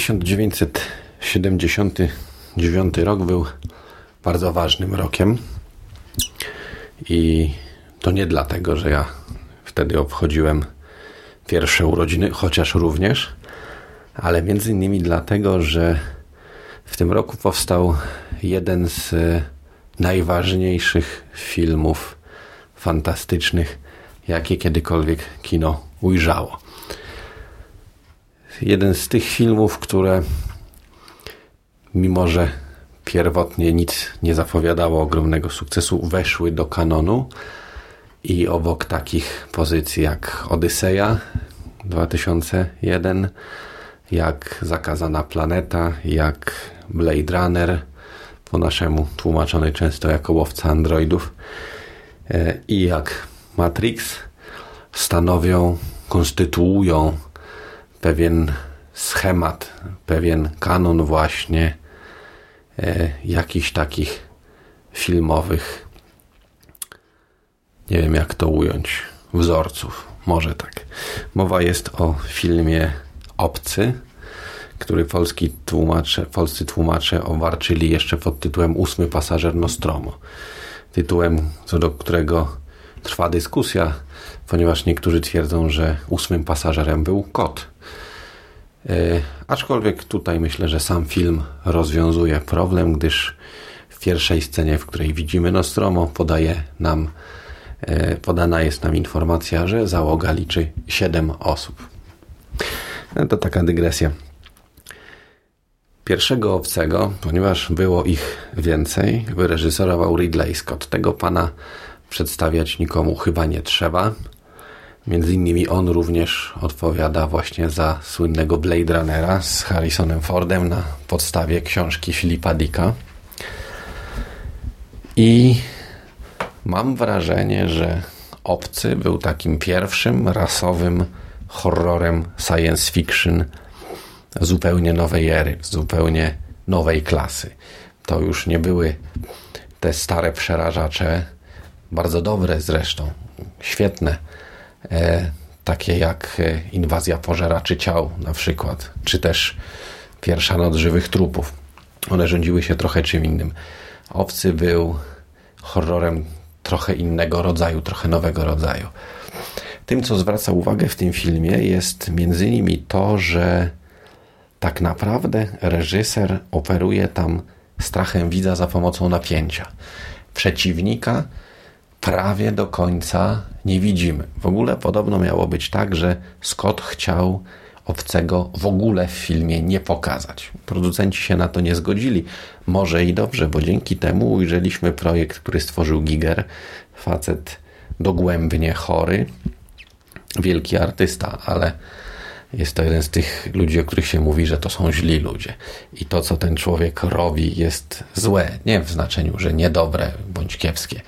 1979 rok był bardzo ważnym rokiem i to nie dlatego, że ja wtedy obchodziłem pierwsze urodziny, chociaż również, ale między innymi dlatego, że w tym roku powstał jeden z najważniejszych filmów fantastycznych, jakie kiedykolwiek kino ujrzało. Jeden z tych filmów, które mimo że pierwotnie nic nie zapowiadało ogromnego sukcesu, weszły do kanonu i obok takich pozycji jak Odyseja 2001, jak Zakazana Planeta, jak Blade Runner, po naszemu tłumaczony często jako łowca androidów, e, i jak Matrix stanowią, konstytuują pewien schemat, pewien kanon właśnie e, jakichś takich filmowych, nie wiem jak to ująć, wzorców. Może tak. Mowa jest o filmie Obcy, który polski tłumacze, polscy tłumacze owarczyli jeszcze pod tytułem Ósmy pasażer Nostromo. Tytułem, co do którego trwa dyskusja, ponieważ niektórzy twierdzą, że ósmym pasażerem był kot. E, aczkolwiek tutaj myślę, że sam film rozwiązuje problem, gdyż w pierwszej scenie, w której widzimy Nostromo, podaje nam, e, podana jest nam informacja, że załoga liczy 7 osób. E, to taka dygresja. Pierwszego obcego, ponieważ było ich więcej, wyreżyserował Ridley Scott. Tego pana przedstawiać nikomu chyba nie trzeba. Między innymi on również odpowiada właśnie za słynnego Blade Runnera z Harrisonem Fordem na podstawie książki Filipa Dicka. I mam wrażenie, że Obcy był takim pierwszym rasowym horrorem science fiction zupełnie nowej ery, zupełnie nowej klasy. To już nie były te stare przerażacze, bardzo dobre zresztą, świetne, takie jak e, inwazja pożeraczy ciał na przykład, czy też pierwsza noc żywych trupów. One rządziły się trochę czym innym. Obcy był horrorem trochę innego rodzaju, trochę nowego rodzaju. Tym, co zwraca uwagę w tym filmie, jest między innymi to, że tak naprawdę reżyser operuje tam strachem widza za pomocą napięcia. Przeciwnika prawie do końca nie widzimy. W ogóle podobno miało być tak, że Scott chciał obcego w ogóle w filmie nie pokazać. Producenci się na to nie zgodzili. Może i dobrze, bo dzięki temu ujrzeliśmy projekt, który stworzył Giger. Facet dogłębnie chory, wielki artysta, ale jest to jeden z tych ludzi, o których się mówi, że to są źli ludzie. I to, co ten człowiek robi, jest złe. Nie w znaczeniu, że niedobre bądź kiepskie.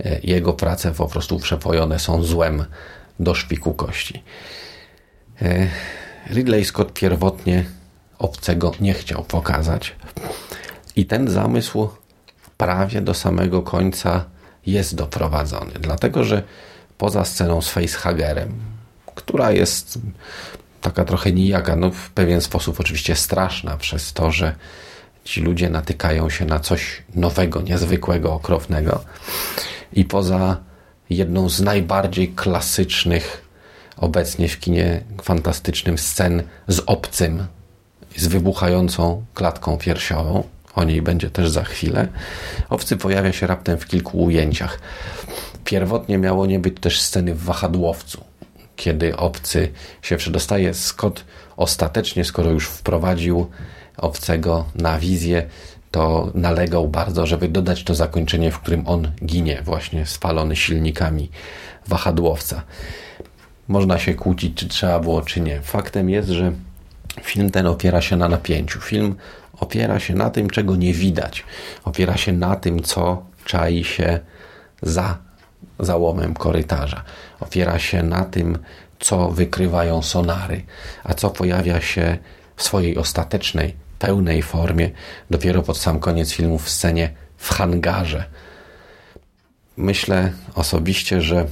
E, jego prace po prostu przepojone są złem do szpiku kości. E, Ridley Scott pierwotnie obcego nie chciał pokazać. I ten zamysł prawie do samego końca jest doprowadzony. Dlatego, że poza sceną z facehagerem, która jest taka trochę nijaka, no w pewien sposób oczywiście straszna przez to, że ci ludzie natykają się na coś nowego, niezwykłego, okropnego. I poza jedną z najbardziej klasycznych obecnie w kinie fantastycznym scen z obcym, z wybuchającą klatką piersiową, o niej będzie też za chwilę, obcy pojawia się raptem w kilku ujęciach. Pierwotnie miało nie być też sceny w wahadłowcu, kiedy obcy się przedostaje. Scott ostatecznie, skoro już wprowadził obcego na wizję, to nalegał bardzo, żeby dodać to zakończenie, w którym on ginie, właśnie spalony silnikami wahadłowca. Można się kłócić, czy trzeba było, czy nie. Faktem jest, że film ten opiera się na napięciu. Film opiera się na tym, czego nie widać. Opiera się na tym, co czai się za załomem korytarza. Opiera się na tym, co wykrywają sonary, a co pojawia się w swojej ostatecznej, pełnej formie dopiero pod sam koniec filmu w scenie w hangarze. Myślę osobiście, że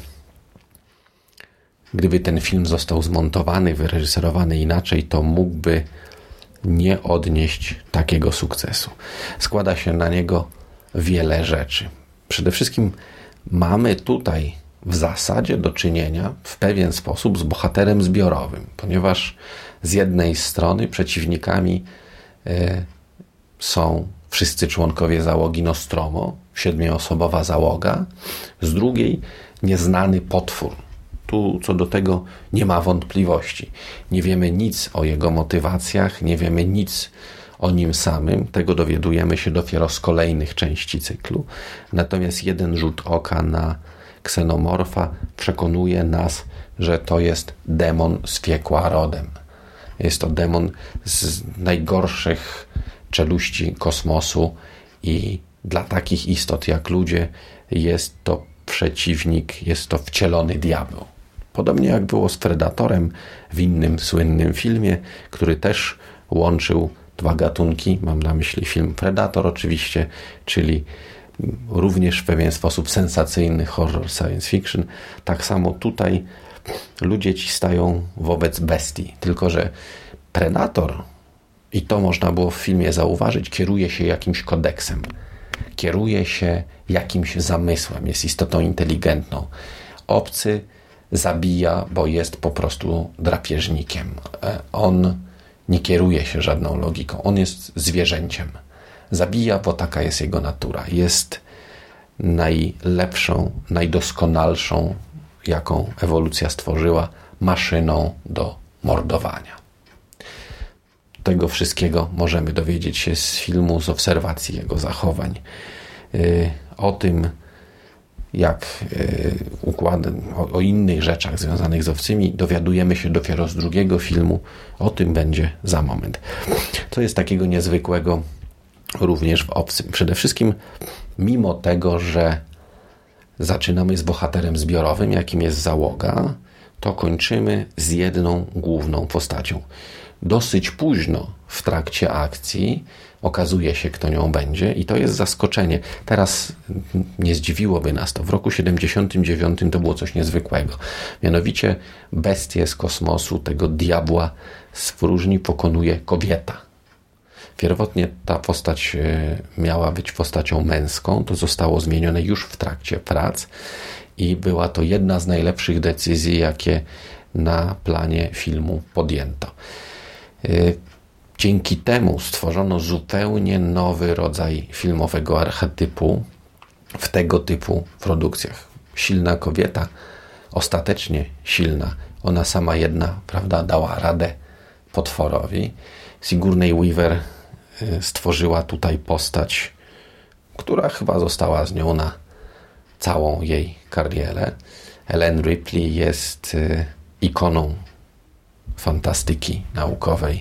gdyby ten film został zmontowany, wyreżyserowany inaczej, to mógłby nie odnieść takiego sukcesu. Składa się na niego wiele rzeczy. Przede wszystkim mamy tutaj w zasadzie do czynienia w pewien sposób z bohaterem zbiorowym, ponieważ z jednej strony przeciwnikami są wszyscy członkowie załogi Nostromo, siedmioosobowa załoga, z drugiej nieznany potwór. Tu co do tego nie ma wątpliwości. Nie wiemy nic o jego motywacjach, nie wiemy nic o nim samym. Tego dowiadujemy się dopiero z kolejnych części cyklu. Natomiast jeden rzut oka na ksenomorfa przekonuje nas, że to jest demon z piekła rodem. Jest to demon z najgorszych czeluści kosmosu i dla takich istot jak ludzie jest to przeciwnik, jest to wcielony diabeł. Podobnie jak było z Predatorem w innym słynnym filmie, który też łączył dwa gatunki. Mam na myśli film Predator, oczywiście, czyli również w pewien sposób sensacyjny horror science fiction. Tak samo tutaj ludzie ci stają wobec bestii, tylko że Predator, i to można było w filmie zauważyć, kieruje się jakimś kodeksem, kieruje się jakimś zamysłem, jest istotą inteligentną. Obcy zabija, bo jest po prostu drapieżnikiem. E, on nie kieruje się żadną logiką, on jest zwierzęciem. Zabija, bo taka jest jego natura. Jest najlepszą, najdoskonalszą, jaką ewolucja stworzyła, maszyną do mordowania. Tego wszystkiego możemy dowiedzieć się z filmu, z obserwacji jego zachowań. Y, o tym, jak y, układy, o, innych rzeczach związanych z owcymi dowiadujemy się dopiero z drugiego filmu. O tym będzie za moment. Co jest takiego niezwykłego również w obcym? Przede wszystkim, mimo tego, że zaczynamy z bohaterem zbiorowym, jakim jest załoga, to kończymy z jedną główną postacią. Dosyć późno w trakcie akcji okazuje się, kto nią będzie, i to jest zaskoczenie. Teraz nie zdziwiłoby nas to. W roku 79 to było coś niezwykłego. Mianowicie bestię z kosmosu, tego diabła z próżni pokonuje kobieta. Pierwotnie ta postać e, miała być postacią męską, to zostało zmienione już w trakcie prac i była to jedna z najlepszych decyzji, jakie na planie filmu podjęto. E, Dzięki temu stworzono zupełnie nowy rodzaj filmowego archetypu w tego typu produkcjach. Silna kobieta, ostatecznie silna, ona sama jedna, prawda, dała radę potworowi. Sigourney Weaver stworzyła tutaj postać, która chyba została z nią na całą jej karierę. Ellen Ripley jest y, ikoną fantastyki naukowej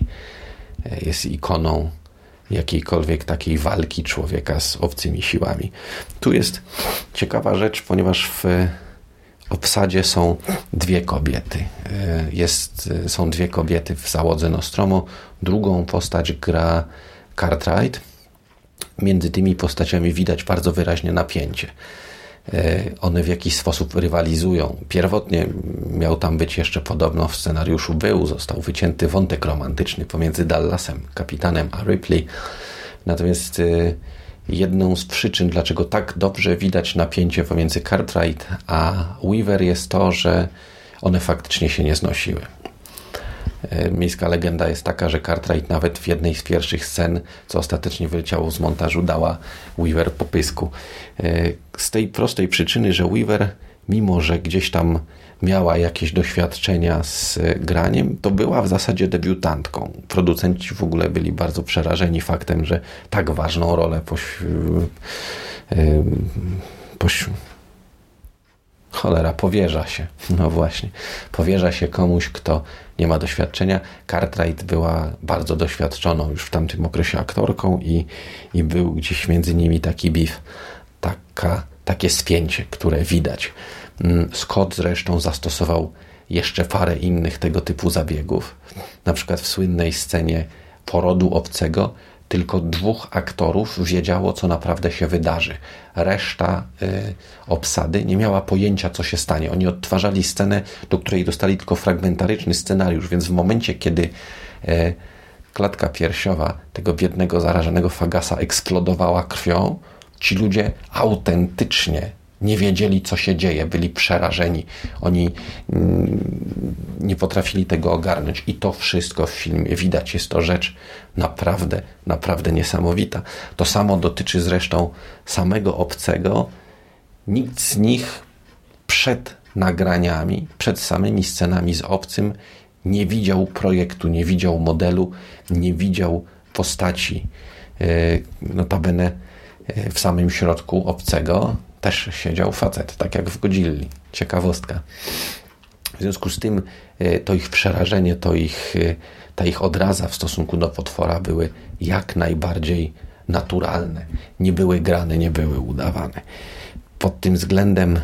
jest ikoną jakiejkolwiek takiej walki człowieka z obcymi siłami. Tu jest ciekawa rzecz, ponieważ w obsadzie są dwie kobiety. Jest, są dwie kobiety w załodze Nostromo. Drugą postać gra Cartwright. Między tymi postaciami widać bardzo wyraźnie napięcie. E, one w jakiś sposób rywalizują. Pierwotnie miał tam być jeszcze podobno w scenariuszu był, został wycięty wątek romantyczny pomiędzy Dallasem, kapitanem, a Ripley. Natomiast e, jedną z przyczyn, dlaczego tak dobrze widać napięcie pomiędzy Cartwright a Weaver jest to, że one faktycznie się nie znosiły. E, miejska legenda jest taka, że Cartwright nawet w jednej z pierwszych scen, co ostatecznie wyleciało z montażu, dała Weaver po pysku. E, z tej prostej przyczyny, że Weaver, mimo że gdzieś tam miała jakieś doświadczenia z graniem, to była w zasadzie debiutantką. Producenci w ogóle byli bardzo przerażeni faktem, że tak ważną rolę poś... E, poś Cholera, powierza się. No właśnie. Powierza się komuś, kto nie ma doświadczenia. Cartwright była bardzo doświadczoną już w tamtym okresie aktorką i, i był gdzieś między nimi taki beef, taka, takie spięcie, które widać. Mm, Scott zresztą zastosował jeszcze parę innych tego typu zabiegów. Na przykład w słynnej scenie porodu obcego tylko dwóch aktorów wiedziało, co naprawdę się wydarzy. Reszta y, obsady nie miała pojęcia, co się stanie. Oni odtwarzali scenę, do której dostali tylko fragmentaryczny scenariusz, więc w momencie, kiedy y, klatka piersiowa tego biednego, zarażonego fagasa eksplodowała krwią, ci ludzie autentycznie nie wiedzieli, co się dzieje, byli przerażeni. Oni mm, nie potrafili tego ogarnąć. I to wszystko w filmie widać. Jest to rzecz naprawdę, naprawdę niesamowita. To samo dotyczy zresztą samego obcego. Nikt z nich przed nagraniami, przed samymi scenami z obcym nie widział projektu, nie widział modelu, nie widział postaci. E, notabene e, w samym środku obcego też siedział facet, tak jak w Godzilli. Ciekawostka. W związku z tym e, to ich przerażenie, to ich, ta ich odraza w stosunku do potwora były jak najbardziej naturalne. Nie były grane, nie były udawane. Pod tym względem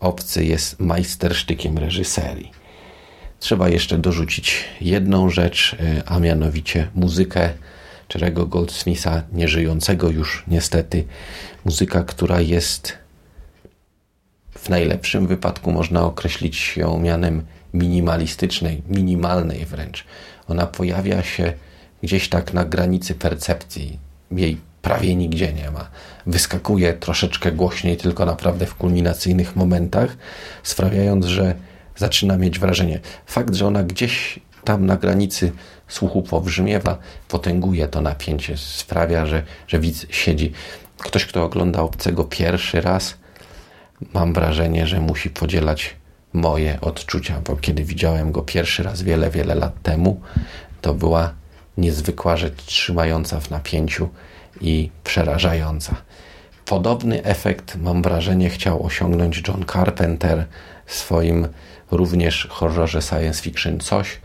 obcy jest majstersztykiem reżyserii. Trzeba jeszcze dorzucić jedną rzecz, y, a mianowicie muzykę Czerego Goldsmitha, nieżyjącego już niestety. Muzyka, która jest w najlepszym wypadku można określić ją mianem minimalistycznej, minimalnej wręcz. Ona pojawia się gdzieś tak na granicy percepcji. Jej prawie nigdzie nie ma. Wyskakuje troszeczkę głośniej, tylko naprawdę w kulminacyjnych momentach, sprawiając, że zaczyna mieć wrażenie. Fakt, że ona gdzieś tam na granicy słuchu powrzmiewa, potęguje to napięcie, sprawia, że, że widz siedzi. Ktoś, kto ogląda obcego pierwszy raz, mam wrażenie, że musi podzielać moje odczucia, bo kiedy widziałem go pierwszy raz wiele, wiele lat temu, to była niezwykła rzecz trzymająca w napięciu i przerażająca. Podobny efekt, mam wrażenie, chciał osiągnąć John Carpenter w swoim również horrorze science fiction coś.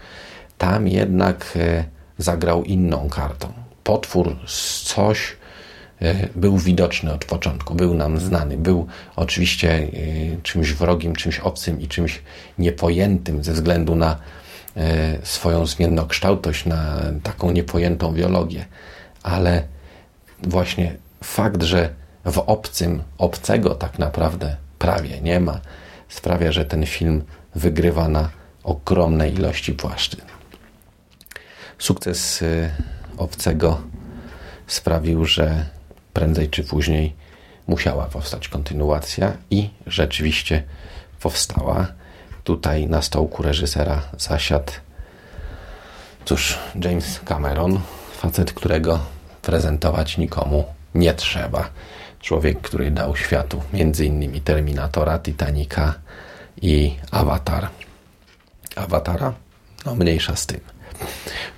Tam jednak e, zagrał inną kartą. Potwór z coś e, był widoczny od początku, był nam znany, był oczywiście e, czymś wrogim, czymś obcym i czymś niepojętym ze względu na swoją zmiennokształtość, na taką niepojętą biologię, ale właśnie fakt, że w obcym obcego tak naprawdę prawie nie ma, sprawia, że ten film wygrywa na ogromnej ilości płaszczyzn. Sukces y, obcego sprawił, że prędzej czy później musiała powstać kontynuacja i rzeczywiście powstała. Tutaj na stołku reżysera zasiadł cóż, James Cameron, facet, którego prezentować nikomu nie trzeba. Człowiek, który dał światu m.in. Terminatora, Titanica i Avatar. Awatara? No mniejsza z tym.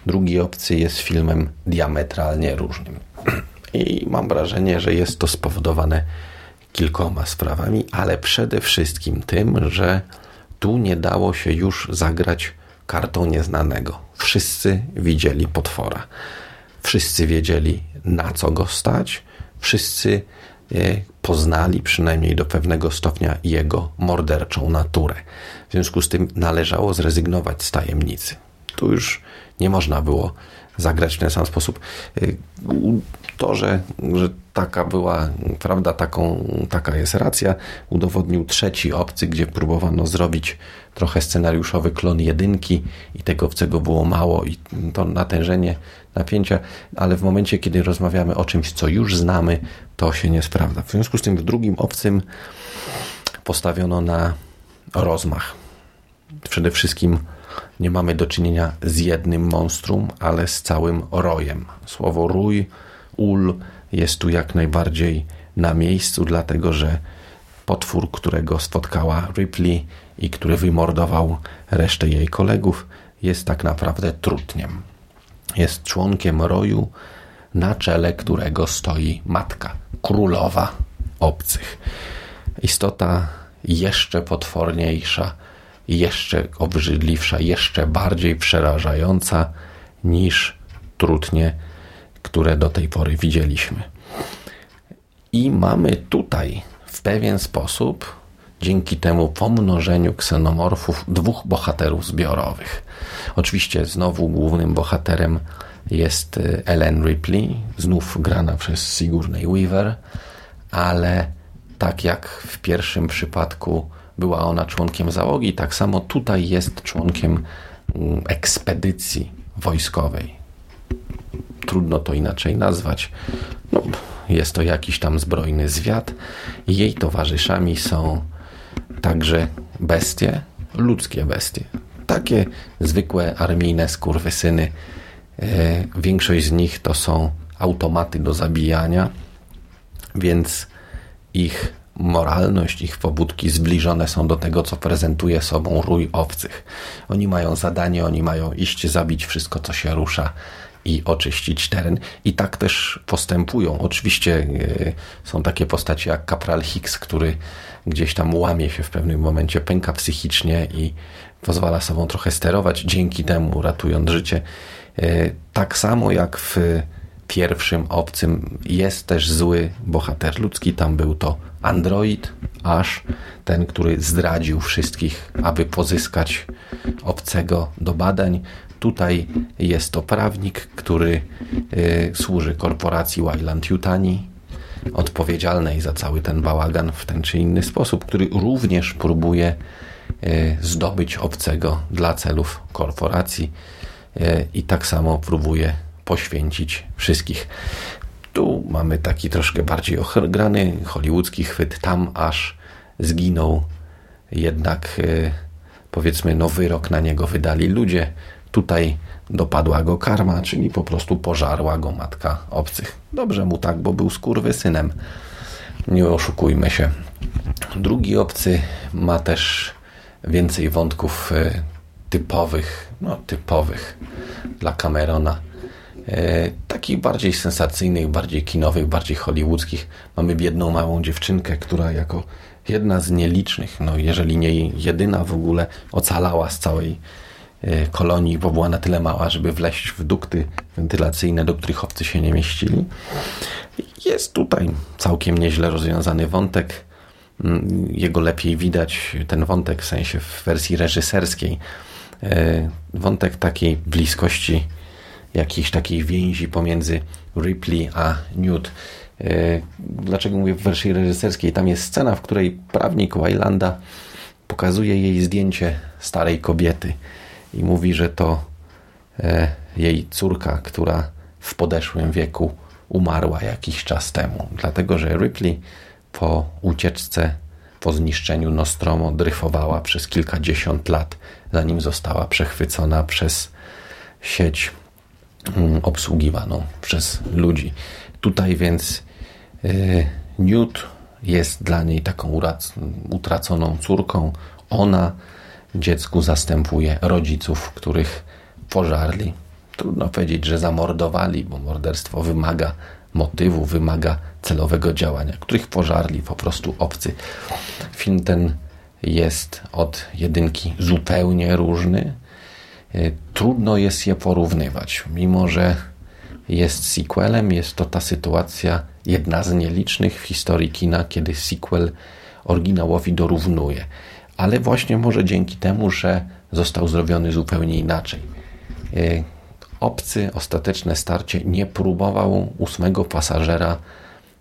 Drugi obcy jest filmem diametralnie różnym. I mam wrażenie, że jest to spowodowane kilkoma sprawami, ale przede wszystkim tym, że tu nie dało się już zagrać kartą nieznanego. Wszyscy widzieli potwora. Wszyscy wiedzieli, na co go stać. Wszyscy e, poznali przynajmniej do pewnego stopnia jego morderczą naturę. W związku z tym należało zrezygnować z tajemnicy. Tu już nie można było zagrać w ten sam sposób. Y, to, że, że taka była prawda, taką, taka jest racja, udowodnił trzeci obcy, gdzie próbowano zrobić trochę scenariuszowy klon jedynki i tego obcego było mało i to natężenie napięcia, ale w momencie, kiedy rozmawiamy o czymś, co już znamy, to się nie sprawdza. W związku z tym w drugim obcym postawiono na rozmach. Przede wszystkim nie mamy do czynienia z jednym monstrum, ale z całym rojem. Słowo rój, ul jest tu jak najbardziej na miejscu, dlatego że potwór, którego spotkała Ripley i który wymordował resztę jej kolegów, jest tak naprawdę trutniem. Jest członkiem roju, na czele którego stoi matka, królowa obcych. Istota jeszcze potworniejsza, jeszcze obrzydliwsza, jeszcze bardziej przerażająca niż trutnie, które do tej pory widzieliśmy. I mamy tutaj w pewien sposób, dzięki temu pomnożeniu ksenomorfów, dwóch bohaterów zbiorowych. Oczywiście znowu głównym bohaterem jest y, Ellen Ripley, znów grana przez Sigourney Weaver, ale tak jak w pierwszym przypadku była ona członkiem załogi, tak samo tutaj jest członkiem mm, ekspedycji wojskowej. trudno to inaczej nazwać. No, jest to jakiś tam zbrojny zwiat. Jej towarzyszami są także bestie, ludzkie bestie. Takie zwykłe armijne skurwysyny. E, większość z nich to są automaty do zabijania, więc ich moralność, ich pobudki zbliżone są do tego, co prezentuje sobą rój owcych. Oni mają zadanie, oni mają iść zabić wszystko, co się rusza i oczyścić teren. I tak też postępują. Oczywiście e, są takie postacie jak Kapral Hicks, który gdzieś tam łamie się w pewnym momencie, pęka psychicznie i pozwala sobą trochę sterować, dzięki temu ratując życie. E, tak samo jak w pierwszym obcym jest też zły bohater ludzki. Tam był to android, Ash, ten, który zdradził wszystkich, aby pozyskać obcego do badań. Tutaj jest to prawnik, który y, służy korporacji Wayland Yutani, odpowiedzialnej za cały ten bałagan w ten czy inny sposób, który również próbuje y, zdobyć obcego dla celów korporacji y, i tak samo próbuje poświęcić wszystkich. Tu mamy taki troszkę bardziej ochrgrany hollywoodzki chwyt, tam aż zginął jednak powiedzmy no wyrok na niego wydali ludzie, Tutaj dopadła go karma, czyli po prostu pożarła go matka obcych. Dobrze mu tak, bo był synem. Nie oszukujmy się. Drugi obcy ma też więcej wątków e, typowych, no typowych dla Camerona. E, takich bardziej sensacyjnych, bardziej kinowych, bardziej hollywoodzkich. Mamy biedną małą dziewczynkę, która jako jedna z nielicznych, no jeżeli nie jedyna w ogóle, ocalała z całej E, kolonii, bo była na tyle mała, żeby wleść w dukty wentylacyjne, do których obcy się nie mieścili. Jest tutaj całkiem nieźle rozwiązany wątek. Mm, jego lepiej widać, ten wątek w sensie w wersji reżyserskiej. E, wątek takiej bliskości, jakiejś takiej więzi pomiędzy Ripley a Newt. E, dlaczego mówię w wersji reżyserskiej? Tam jest scena, w której prawnik Wylanda pokazuje jej zdjęcie starej kobiety i mówi, że to e, jej córka, która w podeszłym wieku umarła jakiś czas temu. Dlatego, że Ripley po ucieczce, po zniszczeniu Nostromo dryfowała przez kilkadziesiąt lat, zanim została przechwycona przez sieć obsługiwaną przez ludzi. Tutaj więc e, Newt jest dla niej taką utraconą córką. Ona dziecku zastępuje rodziców, których pożarli. Trudno powiedzieć, że zamordowali, bo morderstwo wymaga motywu, wymaga celowego działania, których pożarli po prostu obcy. Film ten jest od jedynki zupełnie różny. E, trudno jest je porównywać, mimo że jest sequelem, jest to ta sytuacja, jedna z nielicznych w historii kina, kiedy sequel oryginałowi dorównuje ale właśnie może dzięki temu, że został zrobiony zupełnie inaczej. E, obcy, ostateczne starcie nie próbował ósmego pasażera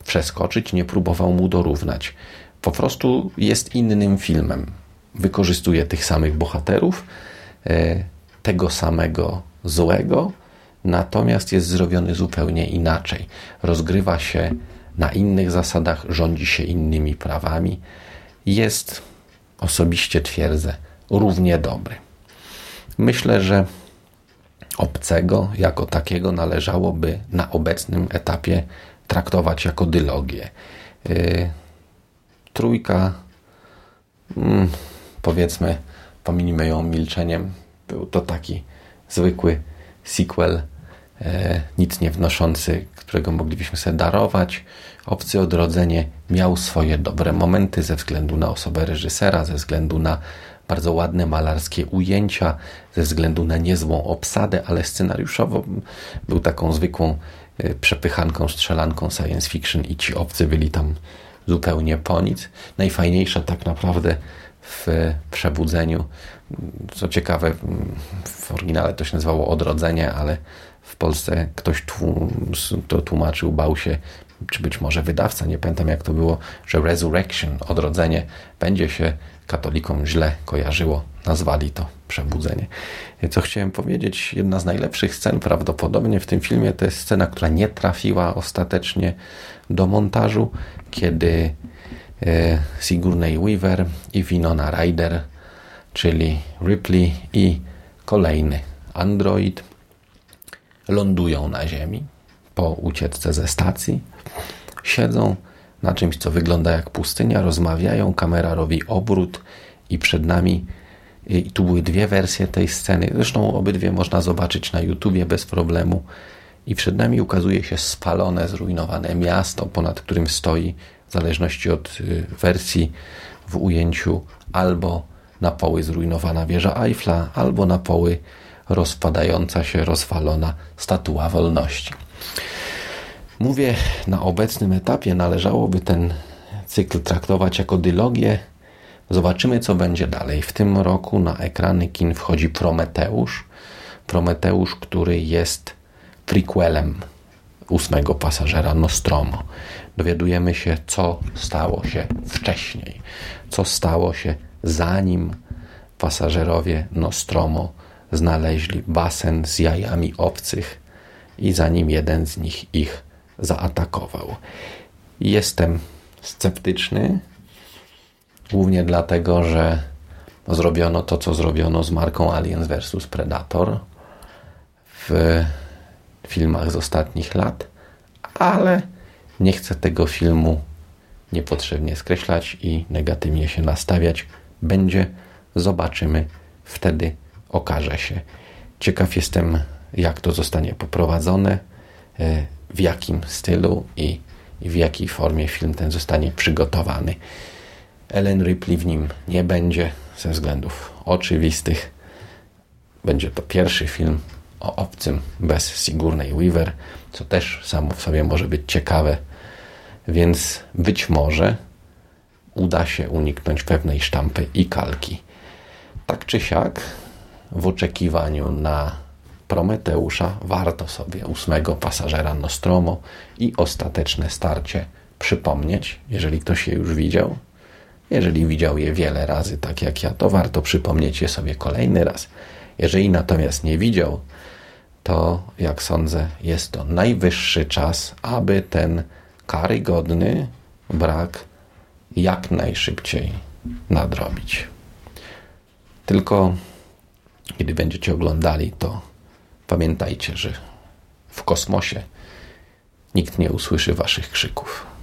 przeskoczyć, nie próbował mu dorównać. Po prostu jest innym filmem. Wykorzystuje tych samych bohaterów, e, tego samego złego, natomiast jest zrobiony zupełnie inaczej. Rozgrywa się na innych zasadach, rządzi się innymi prawami. Jest osobiście twierdzę, równie dobry. Myślę, że obcego jako takiego należałoby na obecnym etapie traktować jako dylogię. Yy, trójka, mm, powiedzmy, pominimy ją milczeniem, był to taki zwykły sequel, yy, nic nie wnoszący, którego moglibyśmy sobie darować. Obcy Odrodzenie miał swoje dobre momenty ze względu na osobę reżysera, ze względu na bardzo ładne malarskie ujęcia, ze względu na niezłą obsadę, ale scenariuszowo był taką zwykłą e, przepychanką, strzelanką science fiction i ci obcy byli tam zupełnie po nic. Najfajniejsza tak naprawdę w Przebudzeniu, co ciekawe, w oryginale to się nazywało Odrodzenie, ale w Polsce ktoś to tłumaczył, bał się czy być może wydawca, nie pamiętam jak to było, że Resurrection, odrodzenie, będzie się katolikom źle kojarzyło, nazwali to przebudzenie. Co chciałem powiedzieć, jedna z najlepszych scen prawdopodobnie w tym filmie to jest scena, która nie trafiła ostatecznie do montażu, kiedy Sigourney Weaver i Winona Ryder, czyli Ripley i kolejny android lądują na Ziemi po ucieczce ze stacji, siedzą na czymś, co wygląda jak pustynia, rozmawiają, kamera robi obrót i przed nami i tu były dwie wersje tej sceny. Zresztą obydwie można zobaczyć na YouTubie bez problemu. I przed nami ukazuje się spalone, zrujnowane miasto, ponad którym stoi, w zależności od y, wersji, w ujęciu albo na poły zrujnowana wieża Eiffla, albo na poły rozpadająca się, rozwalona statua wolności. Mówię, na obecnym etapie należałoby ten cykl traktować jako dylogię. Zobaczymy, co będzie dalej. W tym roku na ekrany kin wchodzi Prometeusz. Prometeusz, który jest prequelem ósmego pasażera Nostromo. Dowiadujemy się, co stało się wcześniej, co stało się zanim pasażerowie Nostromo znaleźli basen z jajami obcych i zanim jeden z nich ich zaatakował. Jestem sceptyczny, głównie dlatego, że zrobiono to, co zrobiono z marką Aliens vs Predator w filmach z ostatnich lat, ale nie chcę tego filmu niepotrzebnie skreślać i negatywnie się nastawiać. Będzie, zobaczymy, wtedy okaże się. Ciekaw jestem, jak to zostanie poprowadzone, e, w jakim stylu i, w jakiej formie film ten zostanie przygotowany. Ellen Ripley w nim nie będzie ze względów oczywistych. Będzie to pierwszy film o obcym bez Sigourney Weaver, co też samo w sobie może być ciekawe, więc być może uda się uniknąć pewnej sztampy i kalki. Tak czy siak, w oczekiwaniu na Prometeusza warto sobie ósmego pasażera Nostromo i ostateczne starcie przypomnieć, jeżeli ktoś je już widział. Jeżeli widział je wiele razy, tak jak ja, to warto przypomnieć je sobie kolejny raz. Jeżeli natomiast nie widział, to jak sądzę, jest to najwyższy czas, aby ten karygodny brak jak najszybciej nadrobić. Tylko kiedy będziecie oglądali, to pamiętajcie, że w kosmosie nikt nie usłyszy waszych krzyków.